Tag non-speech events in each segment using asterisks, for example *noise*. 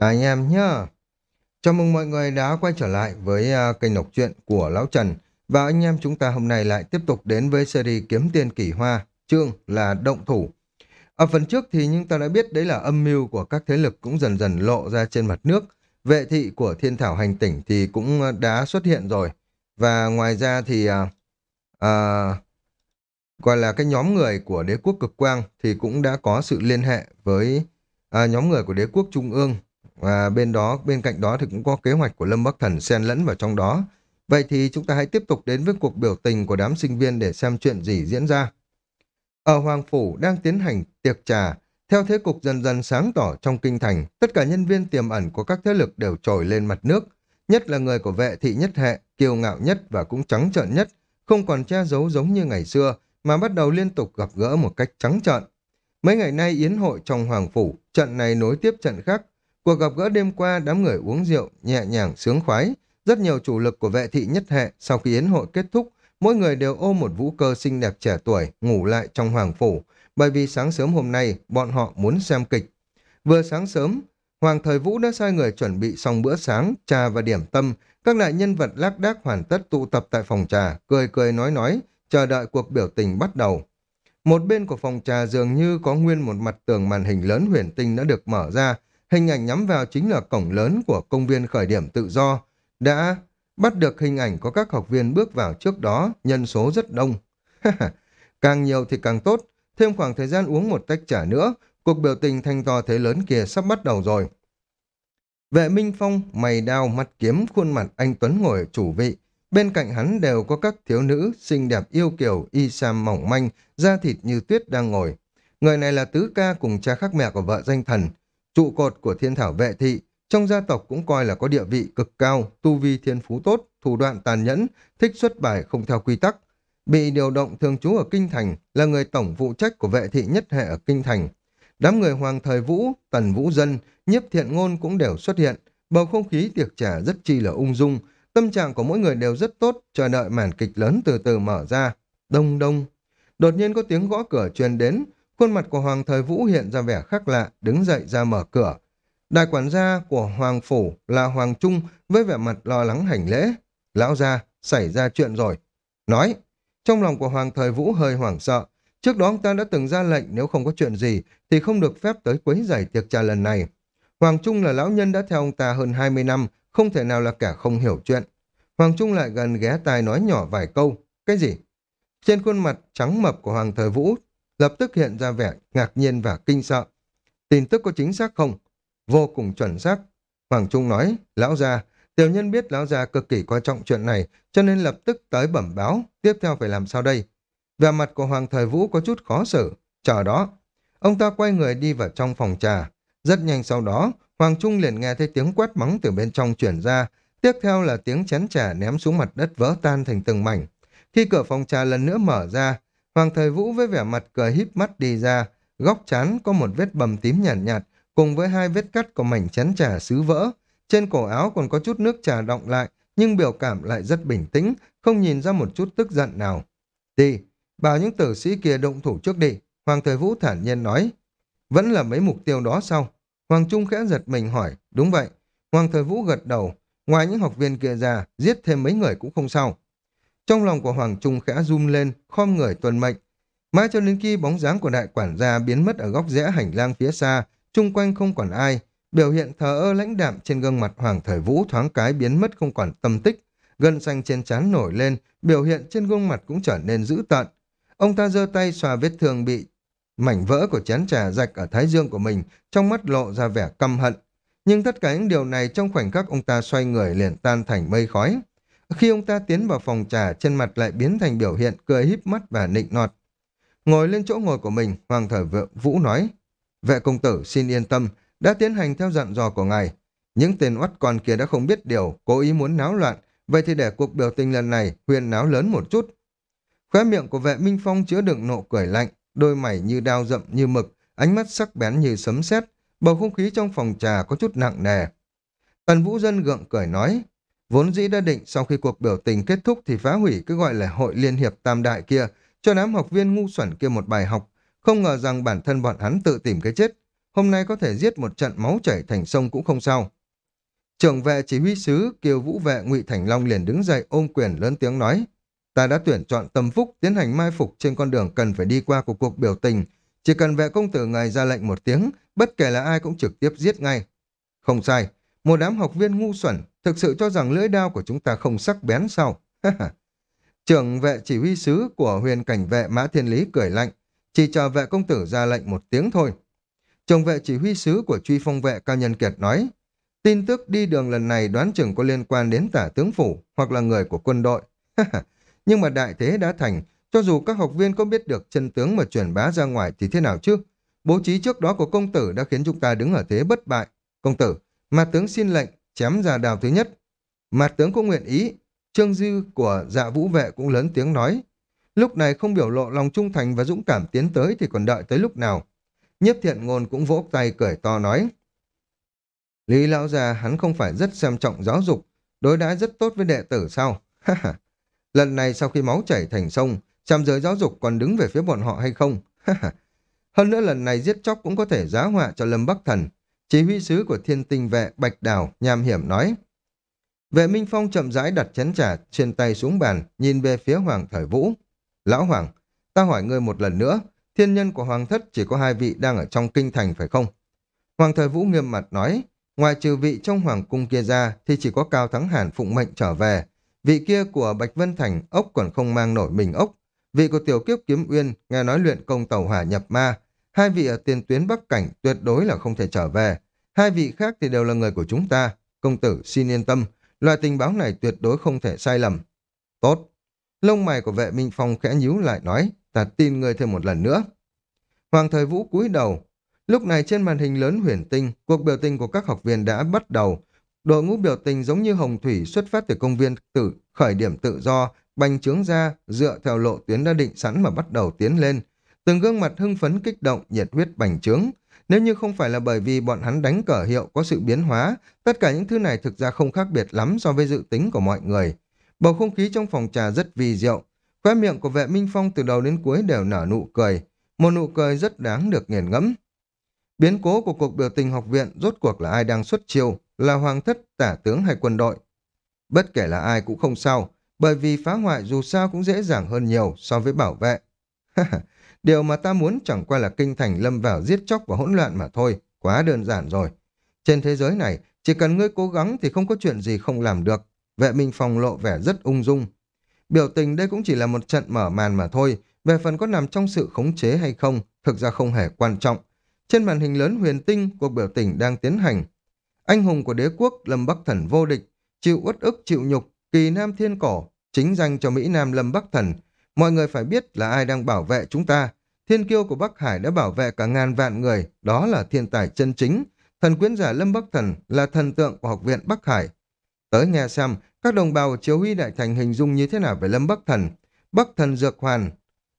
Cả anh em nhá. Chào mừng mọi người đã quay trở lại với uh, kênh đọc truyện của Lão Trần. Và anh em chúng ta hôm nay lại tiếp tục đến với series Kiếm Tiền Kỷ Hoa, chương là Động Thủ. Ở phần trước thì chúng ta đã biết đấy là âm mưu của các thế lực cũng dần dần lộ ra trên mặt nước. Vệ thị của thiên thảo hành tỉnh thì cũng à, đã xuất hiện rồi. Và ngoài ra thì uh, uh, gọi là cái nhóm người của đế quốc cực quang thì cũng đã có sự liên hệ với uh, nhóm người của đế quốc trung ương và bên đó, bên cạnh đó thì cũng có kế hoạch của Lâm Bắc Thần xen lẫn vào trong đó. Vậy thì chúng ta hãy tiếp tục đến với cuộc biểu tình của đám sinh viên để xem chuyện gì diễn ra. Ở Hoàng Phủ đang tiến hành tiệc trà, theo thế cục dần dần sáng tỏ trong kinh thành, tất cả nhân viên tiềm ẩn của các thế lực đều trồi lên mặt nước, nhất là người của vệ thị nhất hệ, kiêu ngạo nhất và cũng trắng trợn nhất, không còn che giấu giống như ngày xưa, mà bắt đầu liên tục gặp gỡ một cách trắng trợn. Mấy ngày nay yến hội trong Hoàng Phủ, trận này nối tiếp trận khác, Cuộc gặp gỡ đêm qua, đám người uống rượu, nhẹ nhàng, sướng khoái. Rất nhiều chủ lực của vệ thị nhất hệ, sau khi yến hội kết thúc, mỗi người đều ôm một vũ cơ xinh đẹp trẻ tuổi, ngủ lại trong hoàng phủ, bởi vì sáng sớm hôm nay, bọn họ muốn xem kịch. Vừa sáng sớm, Hoàng Thời Vũ đã sai người chuẩn bị xong bữa sáng, trà và điểm tâm, các đại nhân vật lác đác hoàn tất tụ tập tại phòng trà, cười cười nói nói, chờ đợi cuộc biểu tình bắt đầu. Một bên của phòng trà dường như có nguyên một mặt tường màn hình lớn huyền tinh đã được mở ra, Hình ảnh nhắm vào chính là cổng lớn của công viên khởi điểm tự do. Đã bắt được hình ảnh có các học viên bước vào trước đó, nhân số rất đông. *laughs* càng nhiều thì càng tốt, thêm khoảng thời gian uống một tách trà nữa, cuộc biểu tình thanh to thế lớn kia sắp bắt đầu rồi. Vệ Minh Phong, mày đao, mặt kiếm, khuôn mặt anh Tuấn ngồi ở chủ vị. Bên cạnh hắn đều có các thiếu nữ xinh đẹp yêu kiều, y sam mỏng manh, da thịt như tuyết đang ngồi. Người này là tứ ca cùng cha khác mẹ của vợ danh thần, trụ cột của thiên thảo vệ thị, trong gia tộc cũng coi là có địa vị cực cao, tu vi thiên phú tốt, thủ đoạn tàn nhẫn, thích xuất bài không theo quy tắc. Bị điều động thường trú ở Kinh Thành là người tổng phụ trách của vệ thị nhất hệ ở Kinh Thành. Đám người Hoàng Thời Vũ, Tần Vũ Dân, nhiếp thiện ngôn cũng đều xuất hiện. Bầu không khí tiệc trà rất chi là ung dung, tâm trạng của mỗi người đều rất tốt, chờ đợi màn kịch lớn từ từ mở ra. Đông đông. Đột nhiên có tiếng gõ cửa truyền đến, Khuôn mặt của Hoàng Thời Vũ hiện ra vẻ khác lạ, đứng dậy ra mở cửa. Đại quản gia của Hoàng Phủ là Hoàng Trung với vẻ mặt lo lắng hành lễ. Lão gia, xảy ra chuyện rồi. Nói, trong lòng của Hoàng Thời Vũ hơi hoảng sợ. Trước đó ông ta đã từng ra lệnh nếu không có chuyện gì thì không được phép tới quấy giải tiệc trà lần này. Hoàng Trung là lão nhân đã theo ông ta hơn 20 năm, không thể nào là kẻ không hiểu chuyện. Hoàng Trung lại gần ghé tai nói nhỏ vài câu. Cái gì? Trên khuôn mặt trắng mập của Hoàng Thời Vũ lập tức hiện ra vẻ ngạc nhiên và kinh sợ. Tin tức có chính xác không? Vô cùng chuẩn xác. Hoàng Trung nói, lão gia, tiểu nhân biết lão gia cực kỳ quan trọng chuyện này, cho nên lập tức tới bẩm báo, tiếp theo phải làm sao đây? Về mặt của Hoàng Thời Vũ có chút khó xử, chờ đó. Ông ta quay người đi vào trong phòng trà. Rất nhanh sau đó, Hoàng Trung liền nghe thấy tiếng quát mắng từ bên trong chuyển ra, tiếp theo là tiếng chén trà ném xuống mặt đất vỡ tan thành từng mảnh. Khi cửa phòng trà lần nữa mở ra, Hoàng Thời Vũ với vẻ mặt cười híp mắt đi ra, góc chán có một vết bầm tím nhàn nhạt, nhạt, cùng với hai vết cắt của mảnh chén trà sứ vỡ. Trên cổ áo còn có chút nước trà động lại, nhưng biểu cảm lại rất bình tĩnh, không nhìn ra một chút tức giận nào. Đi, bảo những tử sĩ kia động thủ trước đi, Hoàng Thời Vũ thản nhiên nói. Vẫn là mấy mục tiêu đó sao? Hoàng Trung khẽ giật mình hỏi, đúng vậy. Hoàng Thời Vũ gật đầu, ngoài những học viên kia ra, giết thêm mấy người cũng không sao. Trong lòng của Hoàng Trung khẽ run lên, khom người tuần mệnh. Mãi cho đến khi bóng dáng của đại quản gia biến mất ở góc rẽ hành lang phía xa, chung quanh không còn ai, biểu hiện thờ ơ lãnh đạm trên gương mặt Hoàng Thời Vũ thoáng cái biến mất không còn tâm tích, gân xanh trên trán nổi lên, biểu hiện trên gương mặt cũng trở nên dữ tợn. Ông ta giơ tay xoa vết thương bị mảnh vỡ của chén trà rạch ở thái dương của mình, trong mắt lộ ra vẻ căm hận. Nhưng tất cả những điều này trong khoảnh khắc ông ta xoay người liền tan thành mây khói. Khi ông ta tiến vào phòng trà, trên mặt lại biến thành biểu hiện cười híp mắt và nịnh nọt. Ngồi lên chỗ ngồi của mình, Hoàng thở Vượng Vũ nói, Vệ công tử xin yên tâm, đã tiến hành theo dặn dò của ngài. Những tên oắt con kia đã không biết điều, cố ý muốn náo loạn, vậy thì để cuộc biểu tình lần này huyền náo lớn một chút. Khóe miệng của vệ Minh Phong chứa đựng nộ cười lạnh, đôi mày như đao rậm như mực, ánh mắt sắc bén như sấm sét, bầu không khí trong phòng trà có chút nặng nề. Tần Vũ Dân gượng cười nói, Vốn dĩ đã định sau khi cuộc biểu tình kết thúc thì phá hủy cái gọi là hội liên hiệp tam đại kia, cho đám học viên ngu xuẩn kia một bài học. Không ngờ rằng bản thân bọn hắn tự tìm cái chết. hôm nay có thể giết một trận máu chảy thành sông cũng không sao. Trưởng vệ chỉ huy sứ kiều vũ vệ ngụy Thành Long liền đứng dậy ôm quyền lớn tiếng nói, ta đã tuyển chọn tâm phúc tiến hành mai phục trên con đường cần phải đi qua của cuộc biểu tình, chỉ cần vệ công tử ngài ra lệnh một tiếng, bất kể là ai cũng trực tiếp giết ngay. Không sai, một đám học viên ngu xuẩn thực sự cho rằng lưỡi đao của chúng ta không sắc bén sao. *laughs* Trưởng vệ chỉ huy sứ của huyền cảnh vệ Mã Thiên Lý cười lạnh, chỉ chờ vệ công tử ra lệnh một tiếng thôi. Trưởng vệ chỉ huy sứ của truy phong vệ Cao Nhân Kiệt nói, tin tức đi đường lần này đoán chừng có liên quan đến tả tướng phủ hoặc là người của quân đội. *laughs* Nhưng mà đại thế đã thành, cho dù các học viên có biết được chân tướng mà truyền bá ra ngoài thì thế nào chứ? Bố trí trước đó của công tử đã khiến chúng ta đứng ở thế bất bại. Công tử, mà tướng xin lệnh, chém ra đào thứ nhất. mặt tướng cũng nguyện ý, Trương Dư của dạ vũ vệ cũng lớn tiếng nói. Lúc này không biểu lộ lòng trung thành và dũng cảm tiến tới thì còn đợi tới lúc nào. Nhiếp thiện ngôn cũng vỗ tay cười to nói. Lý lão già hắn không phải rất xem trọng giáo dục, đối đãi rất tốt với đệ tử sao? *laughs* Lần này sau khi máu chảy thành sông, trăm giới giáo dục còn đứng về phía bọn họ hay không? Hơn nữa lần này giết chóc cũng có thể giá họa cho Lâm Bắc Thần. Chỉ huy sứ của thiên tinh vệ Bạch Đào nham hiểm nói. Vệ Minh Phong chậm rãi đặt chén trà trên tay xuống bàn, nhìn về phía Hoàng Thời Vũ. Lão Hoàng, ta hỏi ngươi một lần nữa, thiên nhân của Hoàng thất chỉ có hai vị đang ở trong kinh thành phải không? Hoàng Thời Vũ nghiêm mặt nói, ngoài trừ vị trong Hoàng cung kia ra thì chỉ có Cao Thắng Hàn phụng mệnh trở về. Vị kia của Bạch Vân Thành ốc còn không mang nổi mình ốc. Vị của Tiểu Kiếp Kiếm Uyên nghe nói luyện công tàu hỏa nhập ma. Hai vị ở tiền tuyến Bắc Cảnh tuyệt đối là không thể trở về. Hai vị khác thì đều là người của chúng ta. Công tử xin yên tâm, Loại tình báo này tuyệt đối không thể sai lầm. Tốt. Lông mày của vệ Minh Phong khẽ nhíu lại nói, ta tin ngươi thêm một lần nữa. Hoàng thời vũ cúi đầu. Lúc này trên màn hình lớn huyền tinh, cuộc biểu tình của các học viên đã bắt đầu. Đội ngũ biểu tình giống như hồng thủy xuất phát từ công viên tự khởi điểm tự do, bành trướng ra, dựa theo lộ tuyến đã định sẵn mà bắt đầu tiến lên. Từng gương mặt hưng phấn kích động, nhiệt huyết bành trướng. Nếu như không phải là bởi vì bọn hắn đánh cờ hiệu có sự biến hóa, tất cả những thứ này thực ra không khác biệt lắm so với dự tính của mọi người. Bầu không khí trong phòng trà rất vi diệu. Khóe miệng của vệ Minh Phong từ đầu đến cuối đều nở nụ cười. Một nụ cười rất đáng được nghiền ngẫm. Biến cố của cuộc biểu tình học viện rốt cuộc là ai đang xuất chiêu, là hoàng thất, tả tướng hay quân đội. Bất kể là ai cũng không sao, bởi vì phá hoại dù sao cũng dễ dàng hơn nhiều so với bảo vệ. *laughs* Điều mà ta muốn chẳng qua là kinh thành lâm vào giết chóc và hỗn loạn mà thôi, quá đơn giản rồi. Trên thế giới này, chỉ cần ngươi cố gắng thì không có chuyện gì không làm được. Vệ Minh Phong lộ vẻ rất ung dung. Biểu tình đây cũng chỉ là một trận mở màn mà thôi, về phần có nằm trong sự khống chế hay không, thực ra không hề quan trọng. Trên màn hình lớn huyền tinh, cuộc biểu tình đang tiến hành. Anh hùng của đế quốc Lâm Bắc Thần vô địch, chịu uất ức chịu nhục, kỳ nam thiên cổ, chính danh cho Mỹ Nam Lâm Bắc Thần, Mọi người phải biết là ai đang bảo vệ chúng ta. Thiên kiêu của Bắc Hải đã bảo vệ cả ngàn vạn người, đó là thiên tài chân chính. Thần quyến giả Lâm Bắc Thần là thần tượng của học viện Bắc Hải. Tới nghe xem, các đồng bào chiếu huy đại thành hình dung như thế nào về Lâm Bắc Thần. Bắc Thần Dược Hoàn,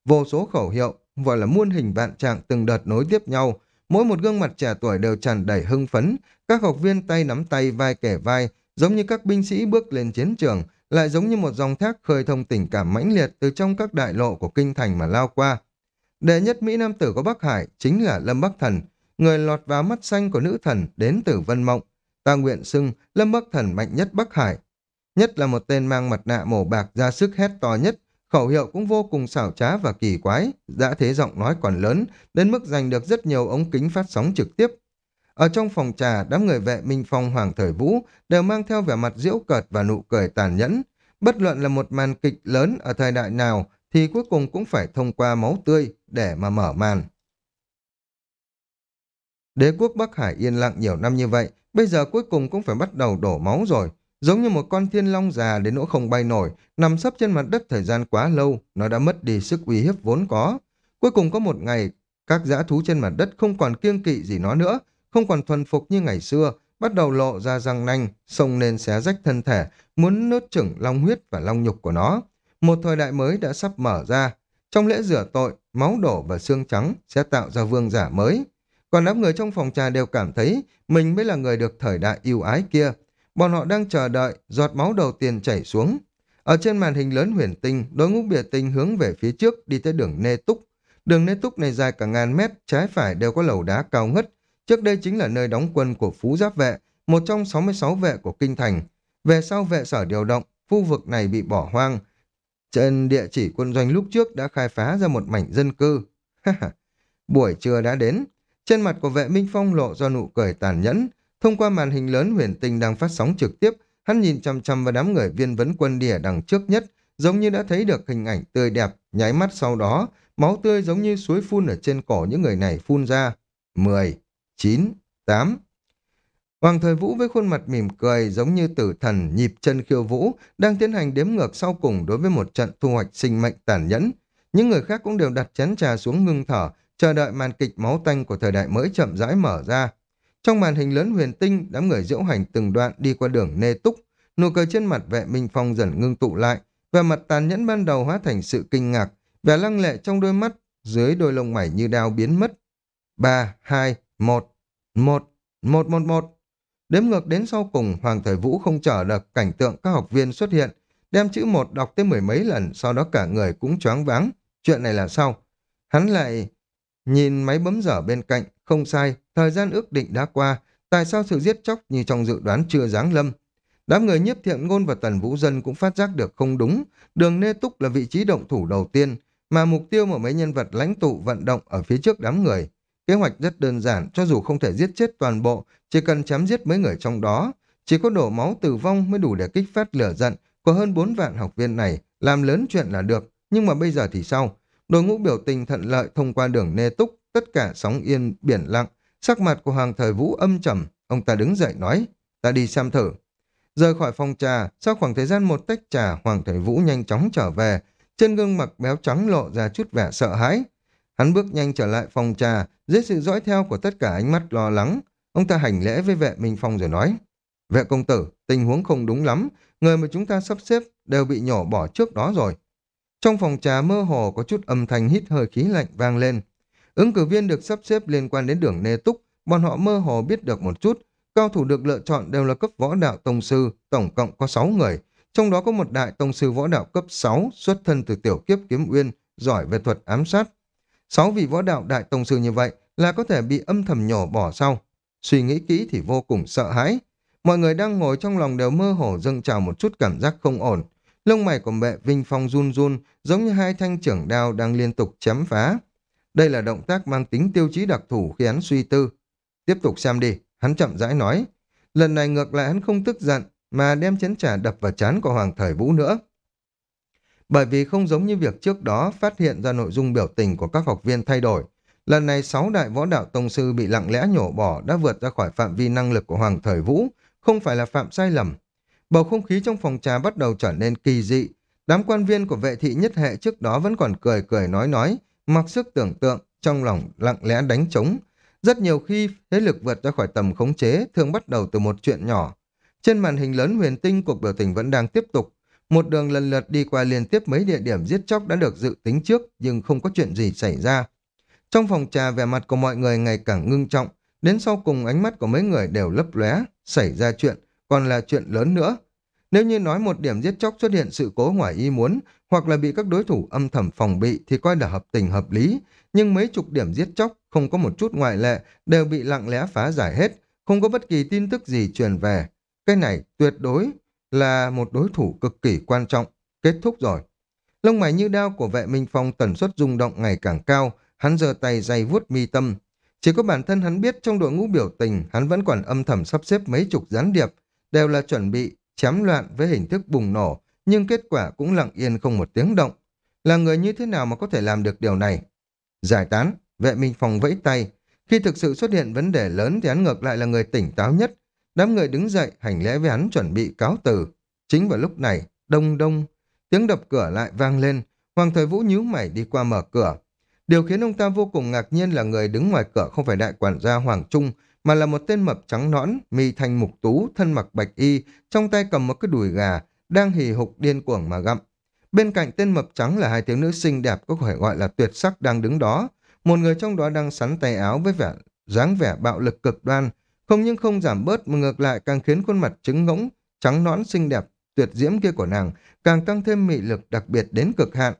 vô số khẩu hiệu, gọi là muôn hình vạn trạng từng đợt nối tiếp nhau. Mỗi một gương mặt trẻ tuổi đều tràn đầy hưng phấn, các học viên tay nắm tay vai kẻ vai, giống như các binh sĩ bước lên chiến trường, lại giống như một dòng thác khơi thông tình cảm mãnh liệt từ trong các đại lộ của kinh thành mà lao qua. Đệ nhất Mỹ Nam tử của Bắc Hải chính là Lâm Bắc Thần, người lọt vào mắt xanh của nữ thần đến từ Vân Mộng. Ta nguyện xưng Lâm Bắc Thần mạnh nhất Bắc Hải. Nhất là một tên mang mặt nạ màu bạc ra sức hét to nhất, khẩu hiệu cũng vô cùng xảo trá và kỳ quái, đã thế giọng nói còn lớn, đến mức giành được rất nhiều ống kính phát sóng trực tiếp. Ở trong phòng trà, đám người vệ Minh Phong Hoàng Thời Vũ đều mang theo vẻ mặt diễu cợt và nụ cười tàn nhẫn. Bất luận là một màn kịch lớn ở thời đại nào thì cuối cùng cũng phải thông qua máu tươi để mà mở màn. Đế quốc Bắc Hải yên lặng nhiều năm như vậy, bây giờ cuối cùng cũng phải bắt đầu đổ máu rồi. Giống như một con thiên long già đến nỗi không bay nổi, nằm sấp trên mặt đất thời gian quá lâu, nó đã mất đi sức uy hiếp vốn có. Cuối cùng có một ngày, các dã thú trên mặt đất không còn kiêng kỵ gì nó nữa, không còn thuần phục như ngày xưa, bắt đầu lộ ra răng nanh, xông lên xé rách thân thể, muốn nốt chửng long huyết và long nhục của nó. Một thời đại mới đã sắp mở ra. Trong lễ rửa tội, máu đổ và xương trắng sẽ tạo ra vương giả mới. Còn đám người trong phòng trà đều cảm thấy mình mới là người được thời đại yêu ái kia. Bọn họ đang chờ đợi giọt máu đầu tiên chảy xuống. Ở trên màn hình lớn huyền tinh, đối ngũ bìa tinh hướng về phía trước đi tới đường Nê Túc. Đường Nê Túc này dài cả ngàn mét, trái phải đều có lầu đá cao ngất, Trước đây chính là nơi đóng quân của Phú Giáp Vệ, một trong 66 vệ của Kinh Thành. Về sau vệ sở điều động, khu vực này bị bỏ hoang. Trên địa chỉ quân doanh lúc trước đã khai phá ra một mảnh dân cư. *laughs* Buổi trưa đã đến. Trên mặt của vệ Minh Phong lộ do nụ cười tàn nhẫn. Thông qua màn hình lớn huyền tinh đang phát sóng trực tiếp, hắn nhìn chăm chăm vào đám người viên vấn quân đỉa đằng trước nhất, giống như đã thấy được hình ảnh tươi đẹp, nháy mắt sau đó, máu tươi giống như suối phun ở trên cổ những người này phun ra. 10, 9, 8. Hoàng thời vũ với khuôn mặt mỉm cười giống như tử thần nhịp chân khiêu vũ đang tiến hành đếm ngược sau cùng đối với một trận thu hoạch sinh mệnh tàn nhẫn. Những người khác cũng đều đặt chén trà xuống ngưng thở, chờ đợi màn kịch máu tanh của thời đại mới chậm rãi mở ra. Trong màn hình lớn huyền tinh, đám người diễu hành từng đoạn đi qua đường nê túc, nụ cười trên mặt vệ minh phong dần ngưng tụ lại, vẻ mặt tàn nhẫn ban đầu hóa thành sự kinh ngạc, vẻ lăng lệ trong đôi mắt, dưới đôi lông mày như đao biến mất. ba hai một một một một một Đếm ngược đến sau cùng, Hoàng Thời Vũ không chờ được cảnh tượng các học viên xuất hiện, đem chữ một đọc tới mười mấy lần, sau đó cả người cũng choáng váng. Chuyện này là sao? Hắn lại nhìn máy bấm giờ bên cạnh, không sai, thời gian ước định đã qua, tại sao sự giết chóc như trong dự đoán chưa giáng lâm? Đám người nhiếp thiện ngôn và tần vũ dân cũng phát giác được không đúng, đường Nê Túc là vị trí động thủ đầu tiên, mà mục tiêu mà mấy nhân vật lãnh tụ vận động ở phía trước đám người. Kế hoạch rất đơn giản, cho dù không thể giết chết toàn bộ, chỉ cần chém giết mấy người trong đó. Chỉ có đổ máu tử vong mới đủ để kích phát lửa giận của hơn 4 vạn học viên này, làm lớn chuyện là được. Nhưng mà bây giờ thì sao? Đội ngũ biểu tình thận lợi thông qua đường nê túc, tất cả sóng yên, biển lặng. Sắc mặt của Hoàng Thời Vũ âm trầm, ông ta đứng dậy nói, ta đi xem thử. Rời khỏi phòng trà, sau khoảng thời gian một tách trà, Hoàng Thời Vũ nhanh chóng trở về, trên gương mặt béo trắng lộ ra chút vẻ sợ hãi. Hắn bước nhanh trở lại phòng trà, dưới sự dõi theo của tất cả ánh mắt lo lắng. Ông ta hành lễ với vệ Minh Phong rồi nói, Vệ công tử, tình huống không đúng lắm, người mà chúng ta sắp xếp đều bị nhổ bỏ trước đó rồi. Trong phòng trà mơ hồ có chút âm thanh hít hơi khí lạnh vang lên. Ứng cử viên được sắp xếp liên quan đến đường Nê Túc, bọn họ mơ hồ biết được một chút. Cao thủ được lựa chọn đều là cấp võ đạo tông sư, tổng cộng có 6 người. Trong đó có một đại tông sư võ đạo cấp 6, xuất thân từ tiểu kiếp kiếm uyên, giỏi về thuật ám sát sáu vị võ đạo đại tông sư như vậy là có thể bị âm thầm nhổ bỏ sau. Suy nghĩ kỹ thì vô cùng sợ hãi. Mọi người đang ngồi trong lòng đều mơ hồ dâng trào một chút cảm giác không ổn. Lông mày của mẹ Vinh Phong run run, giống như hai thanh trưởng đao đang liên tục chém phá. Đây là động tác mang tính tiêu chí đặc thù khi hắn suy tư. Tiếp tục xem đi, hắn chậm rãi nói. Lần này ngược lại hắn không tức giận, mà đem chén trà đập vào chán của Hoàng Thời Vũ nữa. Bởi vì không giống như việc trước đó phát hiện ra nội dung biểu tình của các học viên thay đổi, lần này sáu đại võ đạo tông sư bị lặng lẽ nhổ bỏ đã vượt ra khỏi phạm vi năng lực của Hoàng Thời Vũ, không phải là phạm sai lầm. Bầu không khí trong phòng trà bắt đầu trở nên kỳ dị, đám quan viên của vệ thị nhất hệ trước đó vẫn còn cười cười nói nói, mặc sức tưởng tượng, trong lòng lặng lẽ đánh trống. Rất nhiều khi, thế lực vượt ra khỏi tầm khống chế thường bắt đầu từ một chuyện nhỏ. Trên màn hình lớn huyền tinh, cuộc biểu tình vẫn đang tiếp tục. Một đường lần lượt đi qua liên tiếp mấy địa điểm giết chóc đã được dự tính trước, nhưng không có chuyện gì xảy ra. Trong phòng trà, vẻ mặt của mọi người ngày càng ngưng trọng, đến sau cùng ánh mắt của mấy người đều lấp lóe, xảy ra chuyện, còn là chuyện lớn nữa. Nếu như nói một điểm giết chóc xuất hiện sự cố ngoài ý muốn, hoặc là bị các đối thủ âm thầm phòng bị thì coi là hợp tình hợp lý, nhưng mấy chục điểm giết chóc không có một chút ngoại lệ đều bị lặng lẽ phá giải hết, không có bất kỳ tin tức gì truyền về. Cái này tuyệt đối là một đối thủ cực kỳ quan trọng. Kết thúc rồi. Lông mày như đao của vệ minh phong tần suất rung động ngày càng cao, hắn giơ tay dày vuốt mi tâm. Chỉ có bản thân hắn biết trong đội ngũ biểu tình, hắn vẫn còn âm thầm sắp xếp mấy chục gián điệp, đều là chuẩn bị chém loạn với hình thức bùng nổ, nhưng kết quả cũng lặng yên không một tiếng động. Là người như thế nào mà có thể làm được điều này? Giải tán, vệ minh phong vẫy tay. Khi thực sự xuất hiện vấn đề lớn thì hắn ngược lại là người tỉnh táo nhất. Đám người đứng dậy, hành lễ với hắn chuẩn bị cáo từ. Chính vào lúc này, đông đông, tiếng đập cửa lại vang lên. Hoàng thời vũ nhíu mày đi qua mở cửa. Điều khiến ông ta vô cùng ngạc nhiên là người đứng ngoài cửa không phải đại quản gia Hoàng Trung, mà là một tên mập trắng nõn, mi thành mục tú, thân mặc bạch y, trong tay cầm một cái đùi gà, đang hì hục điên cuồng mà gặm. Bên cạnh tên mập trắng là hai thiếu nữ xinh đẹp có thể gọi là tuyệt sắc đang đứng đó. Một người trong đó đang sắn tay áo với vẻ dáng vẻ bạo lực cực đoan, không những không giảm bớt mà ngược lại càng khiến khuôn mặt trứng ngỗng, trắng nõn xinh đẹp, tuyệt diễm kia của nàng càng tăng thêm mị lực đặc biệt đến cực hạn.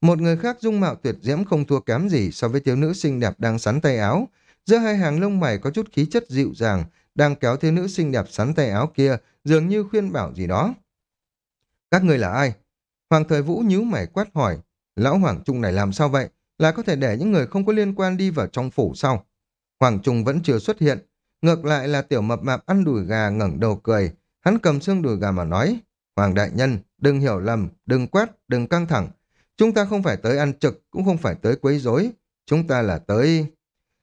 Một người khác dung mạo tuyệt diễm không thua kém gì so với thiếu nữ xinh đẹp đang sắn tay áo, Giữa hai hàng lông mày có chút khí chất dịu dàng, đang kéo thiếu nữ xinh đẹp sắn tay áo kia, dường như khuyên bảo gì đó. Các người là ai? Hoàng thời vũ nhíu mày quát hỏi. Lão Hoàng Trung này làm sao vậy? Là có thể để những người không có liên quan đi vào trong phủ sau Hoàng Trung vẫn chưa xuất hiện. Ngược lại là tiểu mập mạp ăn đùi gà ngẩng đầu cười. Hắn cầm xương đùi gà mà nói. Hoàng đại nhân, đừng hiểu lầm, đừng quát, đừng căng thẳng. Chúng ta không phải tới ăn trực, cũng không phải tới quấy rối. Chúng ta là tới...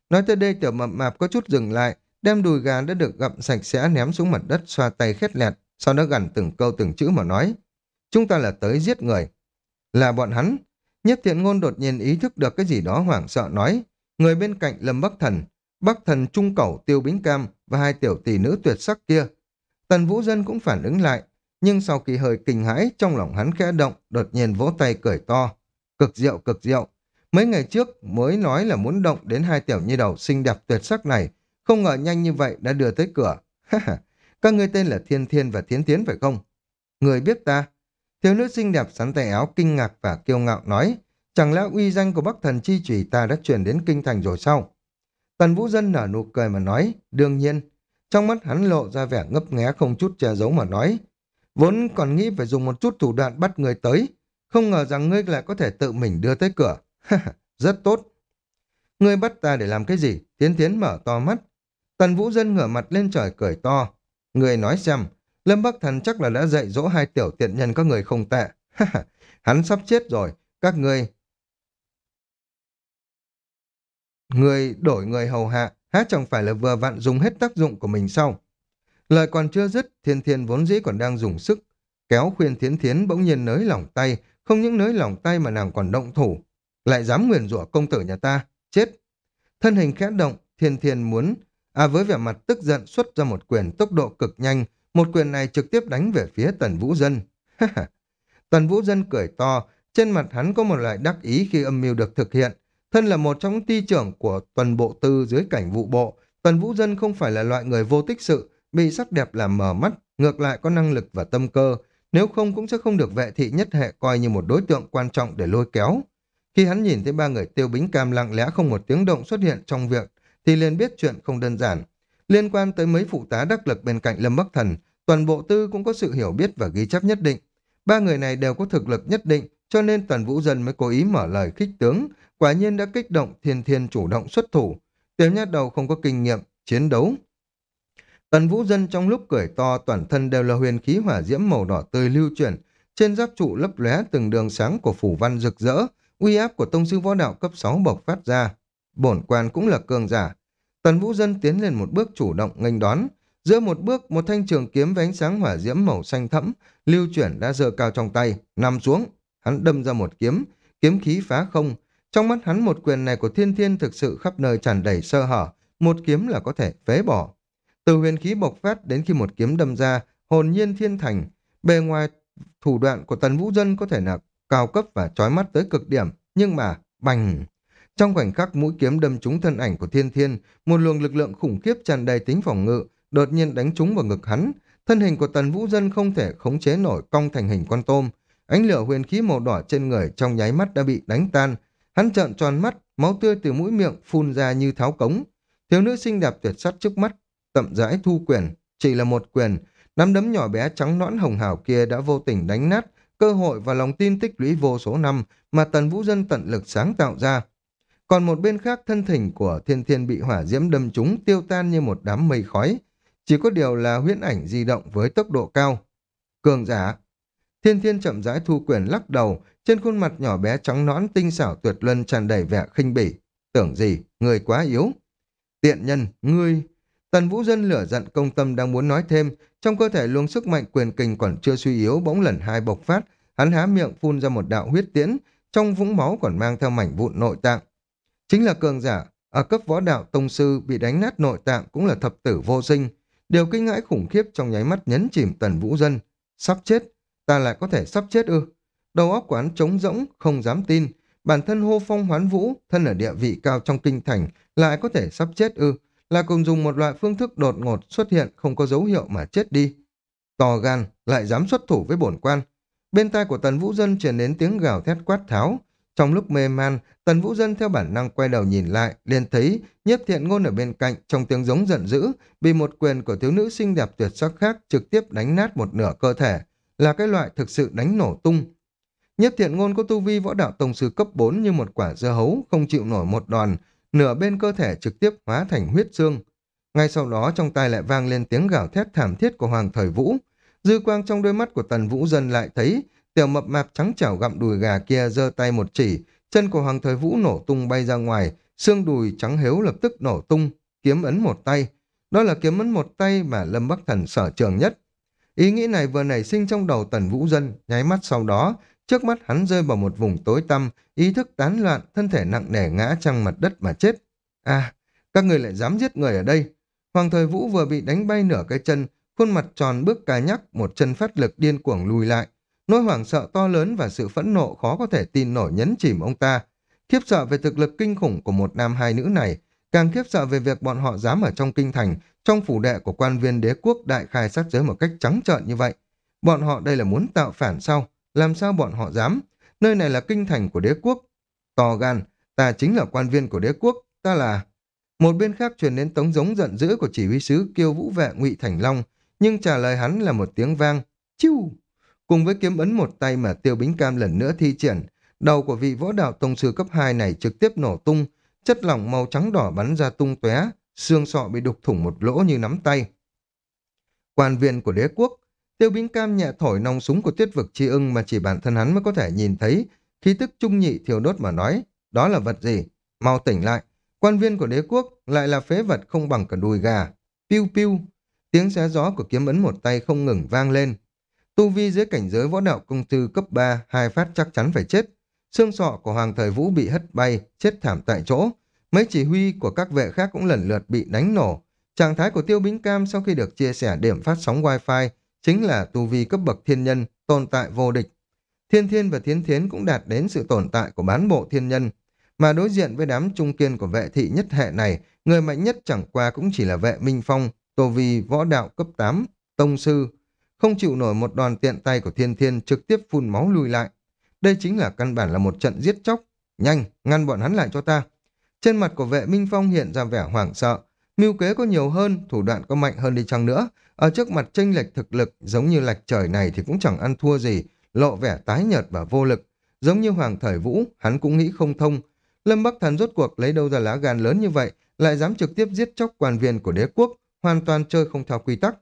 Nói tới đây tiểu mập mạp có chút dừng lại, đem đùi gà đã được gặm sạch sẽ ném xuống mặt đất xoa tay khét lẹt, sau đó gằn từng câu từng chữ mà nói. Chúng ta là tới giết người. Là bọn hắn. Nhất thiện ngôn đột nhiên ý thức được cái gì đó hoảng sợ nói. Người bên cạnh Lâm Bắc Thần, Bắc Thần Trung Cẩu Tiêu Bính Cam và hai tiểu tỷ nữ tuyệt sắc kia. Tần Vũ Dân cũng phản ứng lại, nhưng sau khi hơi kinh hãi, trong lòng hắn khẽ động, đột nhiên vỗ tay cười to. Cực diệu, cực diệu. Mấy ngày trước mới nói là muốn động đến hai tiểu nhi đầu xinh đẹp tuyệt sắc này, không ngờ nhanh như vậy đã đưa tới cửa. Các ngươi tên là Thiên Thiên và Thiến Thiến phải không? Người biết ta. Thiếu nữ xinh đẹp sắn tay áo kinh ngạc và kiêu ngạo nói, chẳng lẽ uy danh của Bắc Thần Chi Trì ta đã truyền đến kinh thành rồi sao? Tần Vũ Dân nở nụ cười mà nói, đương nhiên. Trong mắt hắn lộ ra vẻ ngấp nghé không chút che giấu mà nói, vốn còn nghĩ phải dùng một chút thủ đoạn bắt người tới, không ngờ rằng ngươi lại có thể tự mình đưa tới cửa. *laughs* Rất tốt. Ngươi bắt ta để làm cái gì? Tiến Tiến mở to mắt. Tần Vũ Dân ngửa mặt lên trời cười to. Ngươi nói xem, Lâm Bắc Thần chắc là đã dạy dỗ hai tiểu tiện nhân các người không tệ. *laughs* Hắn sắp chết rồi, các ngươi... Người đổi người hầu hạ, há chẳng phải là vừa vặn dùng hết tác dụng của mình sau. Lời còn chưa dứt, thiên thiên vốn dĩ còn đang dùng sức. Kéo khuyên thiến thiến bỗng nhiên nới lỏng tay, không những nới lỏng tay mà nàng còn động thủ. Lại dám nguyền rủa công tử nhà ta, chết. Thân hình khẽ động, thiên thiên muốn... À với vẻ mặt tức giận xuất ra một quyền tốc độ cực nhanh, một quyền này trực tiếp đánh về phía Tần Vũ Dân. Tần Vũ Dân cười to, trên mặt hắn có một loại đắc ý khi âm mưu được thực hiện. Thân là một trong ty trưởng của tuần bộ tư dưới cảnh vụ bộ, tuần Vũ Dân không phải là loại người vô tích sự, bị sắc đẹp làm mờ mắt, ngược lại có năng lực và tâm cơ, nếu không cũng sẽ không được vệ thị nhất hệ coi như một đối tượng quan trọng để lôi kéo. Khi hắn nhìn thấy ba người tiêu bính cam lặng lẽ không một tiếng động xuất hiện trong việc, thì liền biết chuyện không đơn giản. Liên quan tới mấy phụ tá đắc lực bên cạnh Lâm Bắc Thần, toàn bộ tư cũng có sự hiểu biết và ghi chép nhất định. Ba người này đều có thực lực nhất định, cho nên tuần Vũ Dân mới cố ý mở lời khích tướng, quả nhiên đã kích động thiên thiên chủ động xuất thủ. Tiểu nhát đầu không có kinh nghiệm, chiến đấu. Tần Vũ Dân trong lúc cười to toàn thân đều là huyền khí hỏa diễm màu đỏ tươi lưu chuyển, trên giáp trụ lấp lóe từng đường sáng của phủ văn rực rỡ, uy áp của tông sư võ đạo cấp 6 bộc phát ra. Bổn quan cũng là cường giả. Tần Vũ Dân tiến lên một bước chủ động nghênh đón, giữa một bước một thanh trường kiếm với ánh sáng hỏa diễm màu xanh thẫm, lưu chuyển đã giơ cao trong tay, nằm xuống, hắn đâm ra một kiếm, kiếm khí phá không, trong mắt hắn một quyền này của thiên thiên thực sự khắp nơi tràn đầy sơ hở, một kiếm là có thể phế bỏ. Từ huyền khí bộc phát đến khi một kiếm đâm ra, hồn nhiên thiên thành, bề ngoài thủ đoạn của tần vũ dân có thể là cao cấp và trói mắt tới cực điểm, nhưng mà, bành... Trong khoảnh khắc mũi kiếm đâm trúng thân ảnh của thiên thiên, một luồng lực lượng khủng khiếp tràn đầy tính phòng ngự, đột nhiên đánh trúng vào ngực hắn. Thân hình của tần vũ dân không thể khống chế nổi cong thành hình con tôm. Ánh lửa huyền khí màu đỏ trên người trong nháy mắt đã bị đánh tan, Hắn trợn tròn mắt, máu tươi từ mũi miệng phun ra như tháo cống. Thiếu nữ xinh đẹp tuyệt sắc trước mắt, tậm rãi thu quyền, chỉ là một quyền, nắm đấm nhỏ bé trắng nõn hồng hào kia đã vô tình đánh nát cơ hội và lòng tin tích lũy vô số năm mà Tần Vũ Dân tận lực sáng tạo ra. Còn một bên khác thân thỉnh của thiên thiên bị hỏa diễm đâm trúng tiêu tan như một đám mây khói. Chỉ có điều là huyễn ảnh di động với tốc độ cao. Cường giả. Thiên thiên chậm rãi thu quyền lắc đầu, trên khuôn mặt nhỏ bé trắng nõn tinh xảo tuyệt luân tràn đầy vẻ khinh bỉ. Tưởng gì, người quá yếu. Tiện nhân, ngươi... Tần Vũ Dân lửa giận công tâm đang muốn nói thêm, trong cơ thể luồng sức mạnh quyền kình còn chưa suy yếu bỗng lần hai bộc phát, hắn há miệng phun ra một đạo huyết tiễn, trong vũng máu còn mang theo mảnh vụn nội tạng. Chính là cường giả, ở cấp võ đạo tông sư bị đánh nát nội tạng cũng là thập tử vô sinh. Điều kinh ngãi khủng khiếp trong nháy mắt nhấn chìm Tần Vũ Dân. Sắp chết, ta lại có thể sắp chết ư. Đầu óc của hắn trống rỗng, không dám tin. Bản thân hô phong hoán vũ, thân ở địa vị cao trong kinh thành, lại có thể sắp chết ư. Là cùng dùng một loại phương thức đột ngột xuất hiện không có dấu hiệu mà chết đi. Tò gan, lại dám xuất thủ với bổn quan. Bên tai của tần vũ dân truyền đến tiếng gào thét quát tháo. Trong lúc mê man, Tần Vũ Dân theo bản năng quay đầu nhìn lại, liền thấy nhiếp thiện ngôn ở bên cạnh trong tiếng giống giận dữ, bị một quyền của thiếu nữ xinh đẹp tuyệt sắc khác trực tiếp đánh nát một nửa cơ thể, là cái loại thực sự đánh nổ tung. Nhiếp thiện ngôn có tu vi võ đạo tổng sư cấp 4 như một quả dưa hấu, không chịu nổi một đòn, nửa bên cơ thể trực tiếp hóa thành huyết xương. Ngay sau đó trong tai lại vang lên tiếng gào thét thảm thiết của Hoàng Thời Vũ. Dư quang trong đôi mắt của Tần Vũ Dân lại thấy tiểu mập mạp trắng chảo gặm đùi gà kia giơ tay một chỉ, chân của Hoàng Thời Vũ nổ tung bay ra ngoài, xương đùi trắng hếu lập tức nổ tung, kiếm ấn một tay. Đó là kiếm ấn một tay mà Lâm Bắc Thần sở trường nhất. Ý nghĩ này vừa nảy sinh trong đầu Tần Vũ Dân, nháy mắt sau đó, trước mắt hắn rơi vào một vùng tối tăm, ý thức tán loạn, thân thể nặng nề ngã trăng mặt đất mà chết. À, các người lại dám giết người ở đây. Hoàng Thời Vũ vừa bị đánh bay nửa cái chân, khuôn mặt tròn bước cà nhắc, một chân phát lực điên cuồng lùi lại. Nỗi hoảng sợ to lớn và sự phẫn nộ khó có thể tin nổi nhấn chìm ông ta. Khiếp sợ về thực lực kinh khủng của một nam hai nữ này, càng khiếp sợ về việc bọn họ dám ở trong kinh thành, trong phủ đệ của quan viên đế quốc đại khai sát giới một cách trắng trợn như vậy. Bọn họ đây là muốn tạo phản sao? Làm sao bọn họ dám? Nơi này là kinh thành của đế quốc. To gan, ta chính là quan viên của đế quốc, ta là... Một bên khác truyền đến tống giống giận dữ của chỉ huy sứ kiêu vũ vệ ngụy Thành Long, nhưng trả lời hắn là một tiếng vang, chiu. Cùng với kiếm ấn một tay mà tiêu bính cam lần nữa thi triển, đầu của vị võ đạo tông sư cấp 2 này trực tiếp nổ tung, chất lỏng màu trắng đỏ bắn ra tung tóe, xương sọ bị đục thủng một lỗ như nắm tay. Quan viên của đế quốc, tiêu bính cam nhẹ thổi nòng súng của tiết vực chi ưng mà chỉ bản thân hắn mới có thể nhìn thấy, khí tức trung nhị thiêu đốt mà nói, đó là vật gì? Mau tỉnh lại, quan viên của đế quốc lại là phế vật không bằng cả đùi gà. Piu piu, tiếng xé gió của kiếm ấn một tay không ngừng vang lên, Tu vi dưới cảnh giới võ đạo công tư cấp 3, hai phát chắc chắn phải chết. Xương sọ của Hoàng Thời Vũ bị hất bay, chết thảm tại chỗ. Mấy chỉ huy của các vệ khác cũng lần lượt bị đánh nổ. Trạng thái của Tiêu Bính Cam sau khi được chia sẻ điểm phát sóng Wi-Fi chính là tu vi cấp bậc thiên nhân, tồn tại vô địch. Thiên Thiên và Thiến Thiến cũng đạt đến sự tồn tại của bán bộ thiên nhân. Mà đối diện với đám trung kiên của vệ thị nhất hệ này, người mạnh nhất chẳng qua cũng chỉ là vệ Minh Phong, tu vi võ đạo cấp 8, tông sư, không chịu nổi một đòn tiện tay của thiên thiên trực tiếp phun máu lùi lại. Đây chính là căn bản là một trận giết chóc. Nhanh, ngăn bọn hắn lại cho ta. Trên mặt của vệ Minh Phong hiện ra vẻ hoảng sợ. Mưu kế có nhiều hơn, thủ đoạn có mạnh hơn đi chăng nữa. Ở trước mặt tranh lệch thực lực, giống như lệch trời này thì cũng chẳng ăn thua gì, lộ vẻ tái nhợt và vô lực. Giống như Hoàng Thời Vũ, hắn cũng nghĩ không thông. Lâm Bắc Thần rốt cuộc lấy đâu ra lá gan lớn như vậy, lại dám trực tiếp giết chóc quan viên của đế quốc, hoàn toàn chơi không theo quy tắc.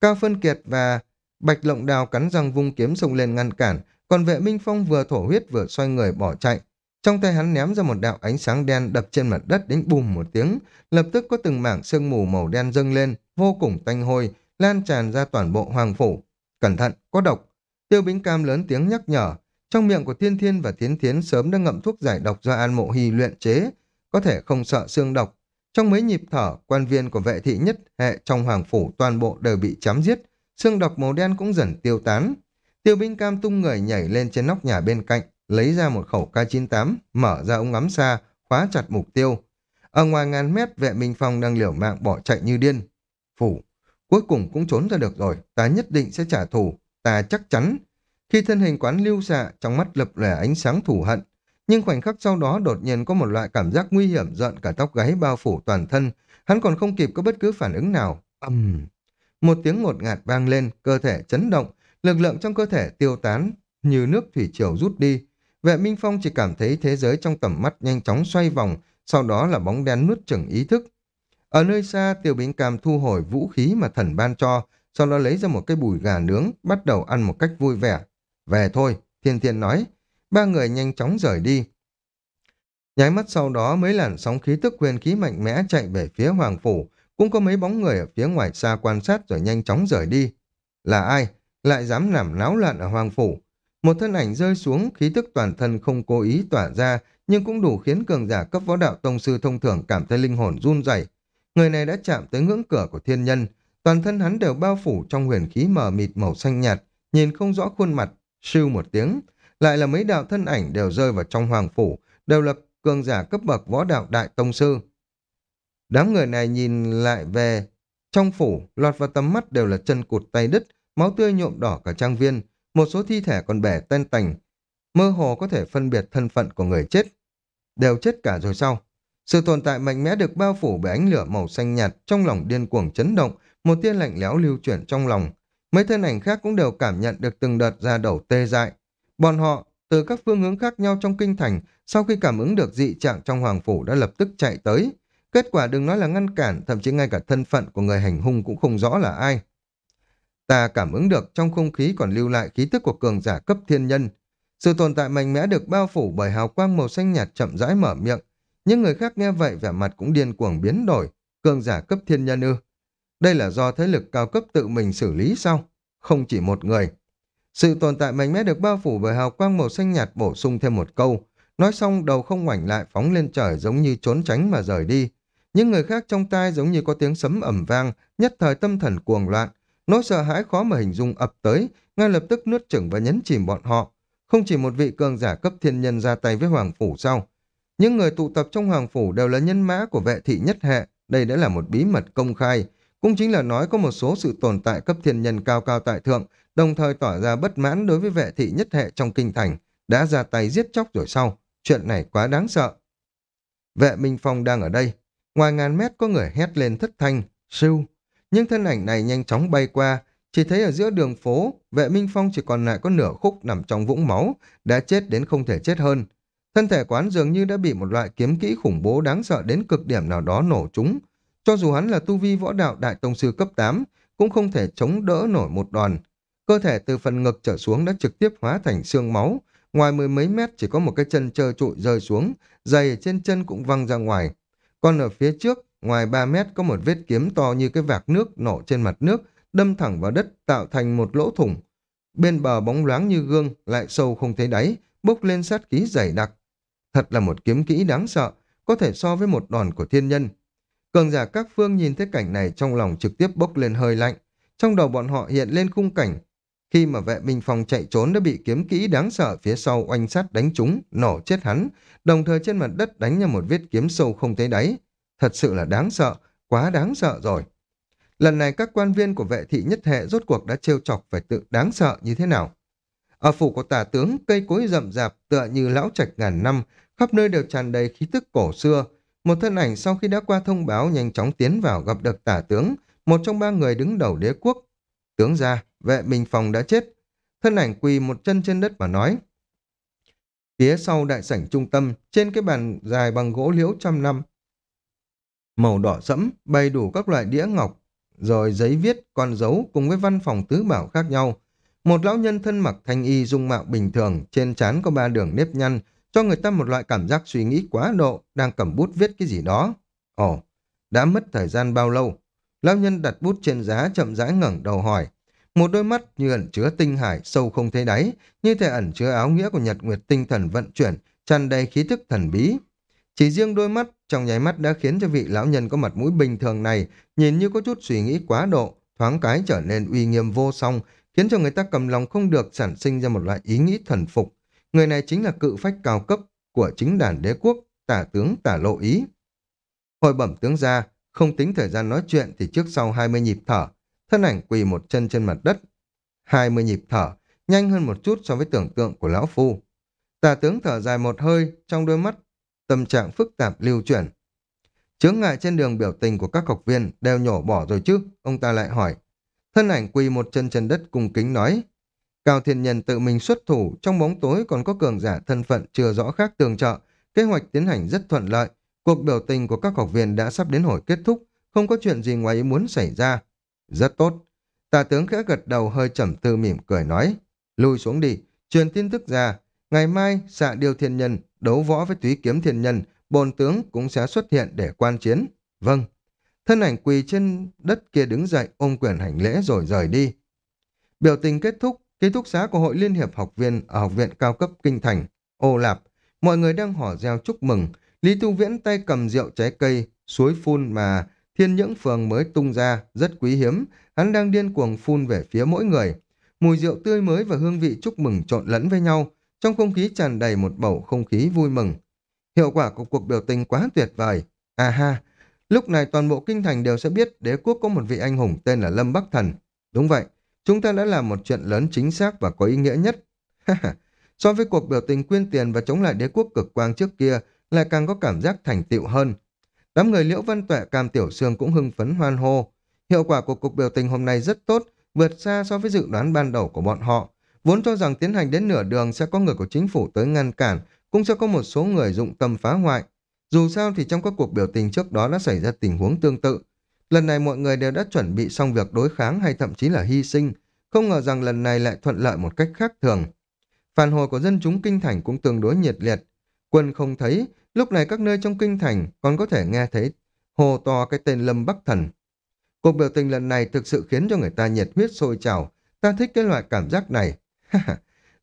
Cao Phân Kiệt và Bạch Lộng Đào cắn răng vung kiếm xông lên ngăn cản, còn vệ Minh Phong vừa thổ huyết vừa xoay người bỏ chạy. Trong tay hắn ném ra một đạo ánh sáng đen đập trên mặt đất đến bùm một tiếng, lập tức có từng mảng sương mù màu đen dâng lên, vô cùng tanh hôi, lan tràn ra toàn bộ hoàng phủ. Cẩn thận, có độc. Tiêu Bính Cam lớn tiếng nhắc nhở. Trong miệng của Thiên Thiên và Thiến Thiến sớm đã ngậm thuốc giải độc do An Mộ Hy luyện chế, có thể không sợ xương độc, trong mấy nhịp thở, quan viên của vệ thị nhất hệ trong hoàng phủ toàn bộ đều bị chém giết, xương độc màu đen cũng dần tiêu tán. Tiêu binh cam tung người nhảy lên trên nóc nhà bên cạnh, lấy ra một khẩu K-98, mở ra ống ngắm xa, khóa chặt mục tiêu. Ở ngoài ngàn mét, vệ minh phong đang liều mạng bỏ chạy như điên. Phủ, cuối cùng cũng trốn ra được rồi, ta nhất định sẽ trả thù, ta chắc chắn. Khi thân hình quán lưu xạ, trong mắt lập lẻ ánh sáng thủ hận, nhưng khoảnh khắc sau đó đột nhiên có một loại cảm giác nguy hiểm giận cả tóc gáy bao phủ toàn thân, hắn còn không kịp có bất cứ phản ứng nào. ầm Uhm. Một tiếng ngột ngạt vang lên, cơ thể chấn động, lực lượng trong cơ thể tiêu tán, như nước thủy triều rút đi. Vệ Minh Phong chỉ cảm thấy thế giới trong tầm mắt nhanh chóng xoay vòng, sau đó là bóng đen nuốt chửng ý thức. Ở nơi xa, Tiêu Bính Cam thu hồi vũ khí mà thần ban cho, sau đó lấy ra một cái bùi gà nướng, bắt đầu ăn một cách vui vẻ. Về thôi, Thiên Thiên nói, ba người nhanh chóng rời đi. Nháy mắt sau đó mấy làn sóng khí tức huyền khí mạnh mẽ chạy về phía Hoàng Phủ, cũng có mấy bóng người ở phía ngoài xa quan sát rồi nhanh chóng rời đi. Là ai? Lại dám làm náo loạn ở Hoàng Phủ. Một thân ảnh rơi xuống, khí tức toàn thân không cố ý tỏa ra, nhưng cũng đủ khiến cường giả cấp võ đạo tông sư thông thường cảm thấy linh hồn run rẩy. Người này đã chạm tới ngưỡng cửa của thiên nhân, toàn thân hắn đều bao phủ trong huyền khí mờ mịt màu xanh nhạt, nhìn không rõ khuôn mặt, sưu một tiếng, lại là mấy đạo thân ảnh đều rơi vào trong hoàng phủ, đều là cường giả cấp bậc võ đạo đại tông sư. Đám người này nhìn lại về trong phủ, lọt vào tầm mắt đều là chân cụt tay đứt, máu tươi nhuộm đỏ cả trang viên, một số thi thể còn bẻ tên tành. mơ hồ có thể phân biệt thân phận của người chết. Đều chết cả rồi sao? Sự tồn tại mạnh mẽ được bao phủ bởi ánh lửa màu xanh nhạt trong lòng điên cuồng chấn động, một tia lạnh lẽo lưu chuyển trong lòng. Mấy thân ảnh khác cũng đều cảm nhận được từng đợt ra đầu tê dại. Bọn họ, từ các phương hướng khác nhau trong kinh thành, sau khi cảm ứng được dị trạng trong hoàng phủ đã lập tức chạy tới. Kết quả đừng nói là ngăn cản, thậm chí ngay cả thân phận của người hành hung cũng không rõ là ai. Ta cảm ứng được trong không khí còn lưu lại khí tức của cường giả cấp thiên nhân. Sự tồn tại mạnh mẽ được bao phủ bởi hào quang màu xanh nhạt chậm rãi mở miệng. Những người khác nghe vậy vẻ mặt cũng điên cuồng biến đổi. Cường giả cấp thiên nhân ư. Đây là do thế lực cao cấp tự mình xử lý sao? Không chỉ một người. Sự tồn tại mạnh mẽ được bao phủ bởi hào quang màu xanh nhạt bổ sung thêm một câu. Nói xong đầu không ngoảnh lại phóng lên trời giống như trốn tránh mà rời đi. Những người khác trong tai giống như có tiếng sấm ẩm vang, nhất thời tâm thần cuồng loạn. Nỗi sợ hãi khó mà hình dung ập tới, ngay lập tức nuốt chửng và nhấn chìm bọn họ. Không chỉ một vị cường giả cấp thiên nhân ra tay với Hoàng Phủ sau. Những người tụ tập trong Hoàng Phủ đều là nhân mã của vệ thị nhất hệ. Đây đã là một bí mật công khai. Cũng chính là nói có một số sự tồn tại cấp thiên nhân cao cao tại thượng, đồng thời tỏ ra bất mãn đối với vệ thị nhất hệ trong kinh thành, đã ra tay giết chóc rồi sau. Chuyện này quá đáng sợ. Vệ Minh Phong đang ở đây. Ngoài ngàn mét có người hét lên thất thanh, siêu. Nhưng thân ảnh này nhanh chóng bay qua, chỉ thấy ở giữa đường phố, vệ Minh Phong chỉ còn lại có nửa khúc nằm trong vũng máu, đã chết đến không thể chết hơn. Thân thể quán dường như đã bị một loại kiếm kỹ khủng bố đáng sợ đến cực điểm nào đó nổ trúng. Cho dù hắn là tu vi võ đạo đại tông sư cấp 8, cũng không thể chống đỡ nổi một đòn. Cơ thể từ phần ngực trở xuống đã trực tiếp hóa thành xương máu, ngoài mười mấy mét chỉ có một cái chân trơ trụi rơi xuống, giày trên chân cũng văng ra ngoài. Còn ở phía trước, ngoài 3 mét có một vết kiếm to như cái vạc nước nổ trên mặt nước, đâm thẳng vào đất tạo thành một lỗ thủng. Bên bờ bóng loáng như gương, lại sâu không thấy đáy, bốc lên sát khí dày đặc. Thật là một kiếm kỹ đáng sợ, có thể so với một đòn của thiên nhân. Cường giả các phương nhìn thấy cảnh này trong lòng trực tiếp bốc lên hơi lạnh. Trong đầu bọn họ hiện lên khung cảnh. Khi mà vệ binh phòng chạy trốn đã bị kiếm kỹ đáng sợ phía sau oanh sát đánh trúng, nổ chết hắn, đồng thời trên mặt đất đánh ra một vết kiếm sâu không thấy đáy. Thật sự là đáng sợ, quá đáng sợ rồi. Lần này các quan viên của vệ thị nhất hệ rốt cuộc đã trêu chọc phải tự đáng sợ như thế nào. Ở phủ của tả tướng, cây cối rậm rạp tựa như lão trạch ngàn năm, khắp nơi đều tràn đầy khí tức cổ xưa. Một thân ảnh sau khi đã qua thông báo nhanh chóng tiến vào gặp được tả tướng, một trong ba người đứng đầu đế quốc. Tướng ra, vệ bình phòng đã chết. Thân ảnh quỳ một chân trên đất mà nói. Phía sau đại sảnh trung tâm, trên cái bàn dài bằng gỗ liễu trăm năm, màu đỏ sẫm, bày đủ các loại đĩa ngọc, rồi giấy viết, con dấu cùng với văn phòng tứ bảo khác nhau. Một lão nhân thân mặc thanh y dung mạo bình thường, trên trán có ba đường nếp nhăn, cho người ta một loại cảm giác suy nghĩ quá độ, đang cầm bút viết cái gì đó. Ồ, đã mất thời gian bao lâu? Lão nhân đặt bút trên giá chậm rãi ngẩng đầu hỏi. Một đôi mắt như ẩn chứa tinh hải sâu không thấy đáy, như thể ẩn chứa áo nghĩa của nhật nguyệt tinh thần vận chuyển, tràn đầy khí thức thần bí. Chỉ riêng đôi mắt trong nháy mắt đã khiến cho vị lão nhân có mặt mũi bình thường này nhìn như có chút suy nghĩ quá độ, thoáng cái trở nên uy nghiêm vô song, khiến cho người ta cầm lòng không được sản sinh ra một loại ý nghĩ thần phục. Người này chính là cự phách cao cấp của chính đàn đế quốc, tả tướng tả lộ ý. Hồi bẩm tướng ra, không tính thời gian nói chuyện thì trước sau 20 nhịp thở, thân ảnh quỳ một chân trên mặt đất. 20 nhịp thở, nhanh hơn một chút so với tưởng tượng của lão phu. Tả tướng thở dài một hơi, trong đôi mắt tâm trạng phức tạp lưu chuyển. Chướng ngại trên đường biểu tình của các học viên đều nhổ bỏ rồi chứ, ông ta lại hỏi. Thân ảnh quỳ một chân chân đất cung kính nói. Cao Thiên Nhân tự mình xuất thủ, trong bóng tối còn có cường giả thân phận chưa rõ khác tường trợ. Kế hoạch tiến hành rất thuận lợi. Cuộc biểu tình của các học viên đã sắp đến hồi kết thúc, không có chuyện gì ngoài ý muốn xảy ra. Rất tốt. Tà tướng khẽ gật đầu hơi trầm tư mỉm cười nói. Lui xuống đi, truyền tin tức ra. Ngày mai, xạ điêu thiên nhân đấu võ với túy kiếm thiên nhân, bồn tướng cũng sẽ xuất hiện để quan chiến. Vâng. Thân ảnh quỳ trên đất kia đứng dậy ôm quyền hành lễ rồi rời đi. Biểu tình kết thúc, ký túc xá của Hội Liên hiệp học viên ở Học viện Cao cấp Kinh Thành, Ô Lạp. Mọi người đang hò reo chúc mừng. Lý Tu Viễn tay cầm rượu trái cây, suối phun mà thiên nhưỡng phường mới tung ra, rất quý hiếm. Hắn đang điên cuồng phun về phía mỗi người. Mùi rượu tươi mới và hương vị chúc mừng trộn lẫn với nhau, trong không khí tràn đầy một bầu không khí vui mừng. Hiệu quả của cuộc biểu tình quá tuyệt vời. À ha, lúc này toàn bộ kinh thành đều sẽ biết đế quốc có một vị anh hùng tên là Lâm Bắc Thần. Đúng vậy, chúng ta đã làm một chuyện lớn chính xác và có ý nghĩa nhất. So với cuộc biểu tình quyên tiền và chống lại đế quốc cực quang trước kia, lại càng có cảm giác thành tựu hơn. Đám người Liễu Văn Tuệ Cam Tiểu Sương cũng hưng phấn hoan hô. Hiệu quả của cuộc biểu tình hôm nay rất tốt, vượt xa so với dự đoán ban đầu của bọn họ. Vốn cho rằng tiến hành đến nửa đường sẽ có người của chính phủ tới ngăn cản, cũng sẽ có một số người dụng tâm phá hoại. Dù sao thì trong các cuộc biểu tình trước đó đã xảy ra tình huống tương tự. Lần này mọi người đều đã chuẩn bị xong việc đối kháng hay thậm chí là hy sinh, không ngờ rằng lần này lại thuận lợi một cách khác thường. Phản hồi của dân chúng kinh thành cũng tương đối nhiệt liệt. Quân không thấy, lúc này các nơi trong kinh thành còn có thể nghe thấy hồ to cái tên Lâm Bắc Thần. Cuộc biểu tình lần này thực sự khiến cho người ta nhiệt huyết sôi trào. Ta thích cái loại cảm giác này. *laughs*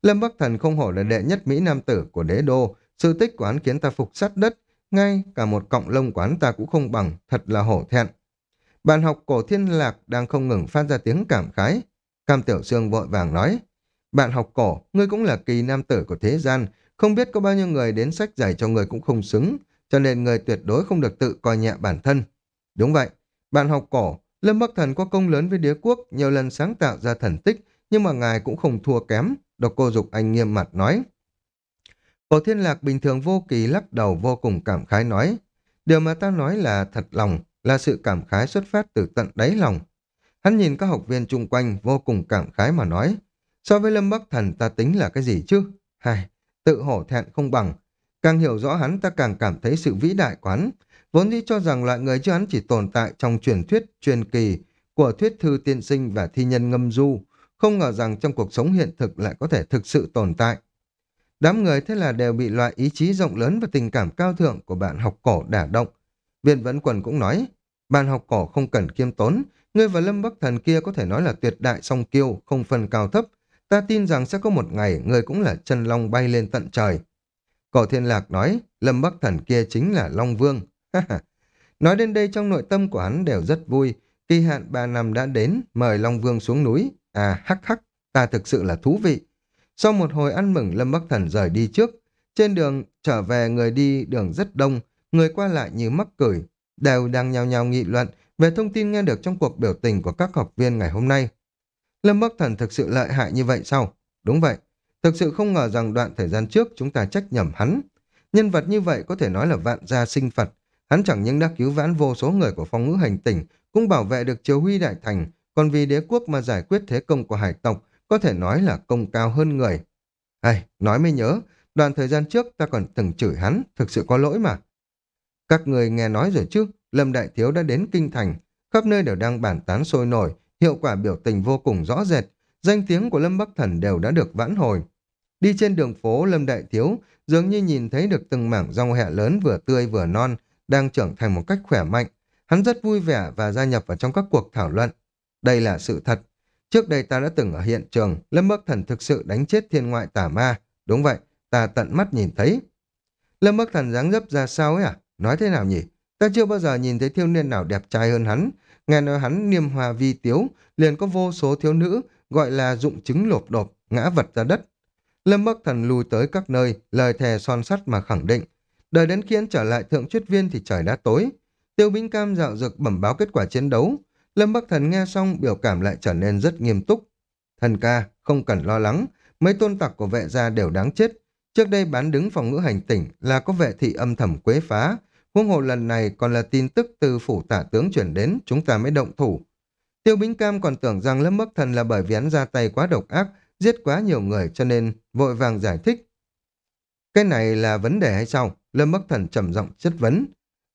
Lâm Bắc Thần không hổ là đệ nhất Mỹ Nam tử của đế đô. Sự tích của hắn khiến ta phục sát đất. Ngay cả một cọng lông quán ta cũng không bằng. Thật là hổ thẹn. Bạn học cổ thiên lạc đang không ngừng phát ra tiếng cảm khái. Cam Tiểu Sương vội vàng nói. Bạn học cổ, ngươi cũng là kỳ nam tử của thế gian. Không biết có bao nhiêu người đến sách giải cho người cũng không xứng. Cho nên người tuyệt đối không được tự coi nhẹ bản thân. Đúng vậy. Bạn học cổ, Lâm Bắc Thần có công lớn với đế quốc, nhiều lần sáng tạo ra thần tích, nhưng mà ngài cũng không thua kém. Độc cô Dục Anh nghiêm mặt nói. Cổ thiên lạc bình thường vô kỳ lắc đầu vô cùng cảm khái nói. Điều mà ta nói là thật lòng, là sự cảm khái xuất phát từ tận đáy lòng. Hắn nhìn các học viên chung quanh vô cùng cảm khái mà nói. So với Lâm Bắc Thần ta tính là cái gì chứ? Hai, tự hổ thẹn không bằng. Càng hiểu rõ hắn ta càng cảm thấy sự vĩ đại của hắn. Vốn dĩ cho rằng loại người như hắn chỉ tồn tại trong truyền thuyết, truyền kỳ của thuyết thư tiên sinh và thi nhân ngâm du. Không ngờ rằng trong cuộc sống hiện thực lại có thể thực sự tồn tại. Đám người thế là đều bị loại ý chí rộng lớn và tình cảm cao thượng của bạn học cổ đả động. Viên Vấn Quần cũng nói, bạn học cổ không cần kiêm tốn, ngươi và Lâm Bắc Thần kia có thể nói là tuyệt đại song kiêu, không phân cao thấp. Ta tin rằng sẽ có một ngày ngươi cũng là chân long bay lên tận trời. Cổ Thiên Lạc nói, Lâm Bắc Thần kia chính là Long Vương. *laughs* nói đến đây trong nội tâm của hắn đều rất vui, kỳ hạn ba năm đã đến, mời Long Vương xuống núi. À hắc hắc, ta thực sự là thú vị. Sau một hồi ăn mừng Lâm Bắc Thần rời đi trước, trên đường trở về người đi đường rất đông, người qua lại như mắc cười, đều đang nhao nhao nghị luận về thông tin nghe được trong cuộc biểu tình của các học viên ngày hôm nay. Lâm Bắc Thần thực sự lợi hại như vậy sao? Đúng vậy, thực sự không ngờ rằng đoạn thời gian trước chúng ta trách nhầm hắn. Nhân vật như vậy có thể nói là vạn gia sinh Phật. Hắn chẳng những đã cứu vãn vô số người của phong ngữ hành tỉnh, cũng bảo vệ được triều huy đại thành, còn vì đế quốc mà giải quyết thế công của hải tộc, có thể nói là công cao hơn người. Hay, nói mới nhớ, đoạn thời gian trước ta còn từng chửi hắn, thực sự có lỗi mà. Các người nghe nói rồi chứ, Lâm Đại Thiếu đã đến Kinh Thành, khắp nơi đều đang bàn tán sôi nổi, hiệu quả biểu tình vô cùng rõ rệt, danh tiếng của Lâm Bắc Thần đều đã được vãn hồi. Đi trên đường phố Lâm Đại Thiếu dường như nhìn thấy được từng mảng rau hẹ lớn vừa tươi vừa non, đang trưởng thành một cách khỏe mạnh. Hắn rất vui vẻ và gia nhập vào trong các cuộc thảo luận. Đây là sự thật. Trước đây ta đã từng ở hiện trường, Lâm Bắc Thần thực sự đánh chết thiên ngoại tả ma. Đúng vậy, ta tận mắt nhìn thấy. Lâm Bắc Thần dáng dấp ra sao ấy à? Nói thế nào nhỉ? Ta chưa bao giờ nhìn thấy thiếu niên nào đẹp trai hơn hắn. Nghe nói hắn niêm hòa vi tiếu, liền có vô số thiếu nữ, gọi là dụng chứng lộp đột, ngã vật ra đất. Lâm Bắc Thần lùi tới các nơi, lời thề son sắt mà khẳng định. Đợi đến khi trở lại thượng truyết viên thì trời đã tối. Tiêu Bính Cam dạo dực bẩm báo kết quả chiến đấu. Lâm Bắc Thần nghe xong biểu cảm lại trở nên rất nghiêm túc. Thần ca, không cần lo lắng, mấy tôn tặc của vệ gia đều đáng chết. Trước đây bán đứng phòng ngữ hành tỉnh là có vệ thị âm thầm quế phá, Huống hộ lần này còn là tin tức từ phủ tả tướng chuyển đến, chúng ta mới động thủ. Tiêu Bính Cam còn tưởng rằng Lâm Bắc Thần là bởi vì hắn ra tay quá độc ác, giết quá nhiều người cho nên vội vàng giải thích. Cái này là vấn đề hay sao? Lâm Bắc Thần trầm giọng chất vấn.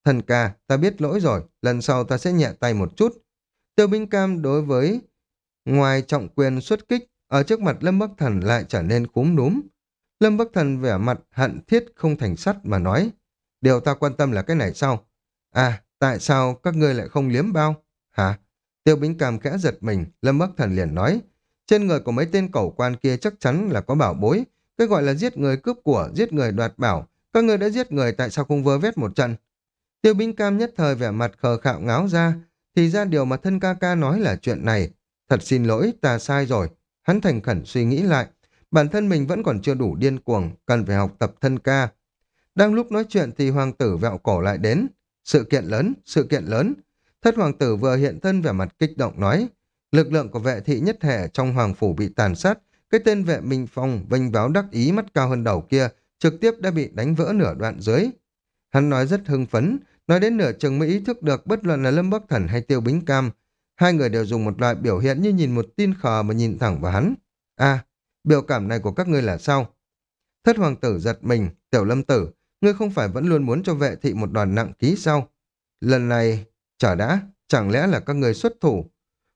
Thần ca, ta biết lỗi rồi, lần sau ta sẽ nhẹ tay một chút. Tiêu Bính Cam đối với ngoài trọng quyền xuất kích, ở trước mặt Lâm Bắc Thần lại trở nên cúm núm. Lâm Bắc Thần vẻ mặt hận thiết không thành sắt mà nói. Điều ta quan tâm là cái này sao? À, tại sao các ngươi lại không liếm bao? Hả? Tiêu Bính Cam khẽ giật mình, Lâm Bắc Thần liền nói. Trên người của mấy tên cẩu quan kia chắc chắn là có bảo bối. Cái gọi là giết người cướp của, giết người đoạt bảo. Các ngươi đã giết người tại sao không vơ vét một trận? Tiêu Bính Cam nhất thời vẻ mặt khờ khạo ngáo ra. Thì ra điều mà thân ca ca nói là chuyện này. Thật xin lỗi, ta sai rồi. Hắn thành khẩn suy nghĩ lại. Bản thân mình vẫn còn chưa đủ điên cuồng, cần phải học tập thân ca. Đang lúc nói chuyện thì hoàng tử vẹo cổ lại đến. Sự kiện lớn, sự kiện lớn. Thất hoàng tử vừa hiện thân vẻ mặt kích động nói. Lực lượng của vệ thị nhất hệ trong hoàng phủ bị tàn sát, cái tên vệ minh phong vênh váo đắc ý mắt cao hơn đầu kia, trực tiếp đã bị đánh vỡ nửa đoạn dưới. Hắn nói rất hưng phấn, nói đến nửa chừng mới ý thức được bất luận là Lâm Bắc Thần hay Tiêu Bính Cam, hai người đều dùng một loại biểu hiện như nhìn một tin khờ mà nhìn thẳng vào hắn. À, biểu cảm này của các ngươi là sao? Thất hoàng tử giật mình, tiểu lâm tử, ngươi không phải vẫn luôn muốn cho vệ thị một đoàn nặng ký sao? Lần này, chả đã, chẳng lẽ là các người xuất thủ?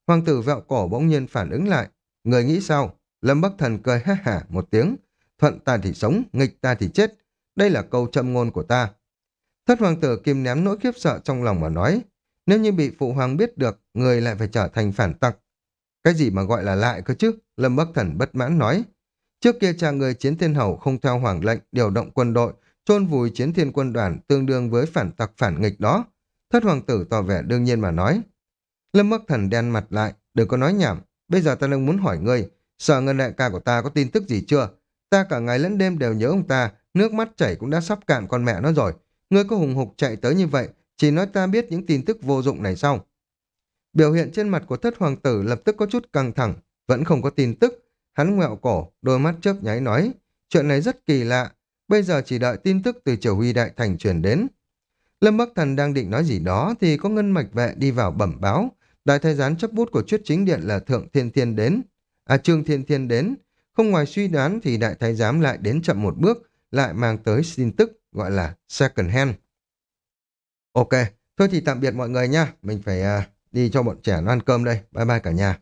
Hoàng tử vẹo cổ bỗng nhiên phản ứng lại. Người nghĩ sao? Lâm Bắc Thần cười ha hả một tiếng. Thuận ta thì sống, nghịch ta thì chết. Đây là câu châm ngôn của ta. Thất hoàng tử kìm ném nỗi khiếp sợ trong lòng mà nói. Nếu như bị phụ hoàng biết được, người lại phải trở thành phản tặc. Cái gì mà gọi là lại cơ chứ? Lâm Bắc Thần bất mãn nói. Trước kia cha người chiến thiên hầu không theo hoàng lệnh điều động quân đội, chôn vùi chiến thiên quân đoàn tương đương với phản tặc phản nghịch đó. Thất hoàng tử tỏ vẻ đương nhiên mà nói. Lâm Bắc Thần đen mặt lại, đừng có nói nhảm. Bây giờ ta đang muốn hỏi ngươi, sở ngân đại ca của ta có tin tức gì chưa? Ta cả ngày lẫn đêm đều nhớ ông ta, nước mắt chảy cũng đã sắp cạn con mẹ nó rồi. Ngươi có hùng hục chạy tới như vậy, chỉ nói ta biết những tin tức vô dụng này sau. Biểu hiện trên mặt của thất hoàng tử lập tức có chút căng thẳng, vẫn không có tin tức. Hắn ngẹo cổ, đôi mắt chớp nháy nói, chuyện này rất kỳ lạ, bây giờ chỉ đợi tin tức từ triều huy đại thành truyền đến. Lâm Bắc Thần đang định nói gì đó thì có ngân mạch vệ đi vào bẩm báo. Đại thái gián chấp bút của chuyết chính điện là Thượng Thiên Thiên đến. À Trương Thiên Thiên đến. Không ngoài suy đoán thì đại thái giám lại đến chậm một bước, lại mang tới tin tức gọi là second hand. Ok, thôi thì tạm biệt mọi người nha. Mình phải uh, đi cho bọn trẻ nó ăn cơm đây. Bye bye cả nhà.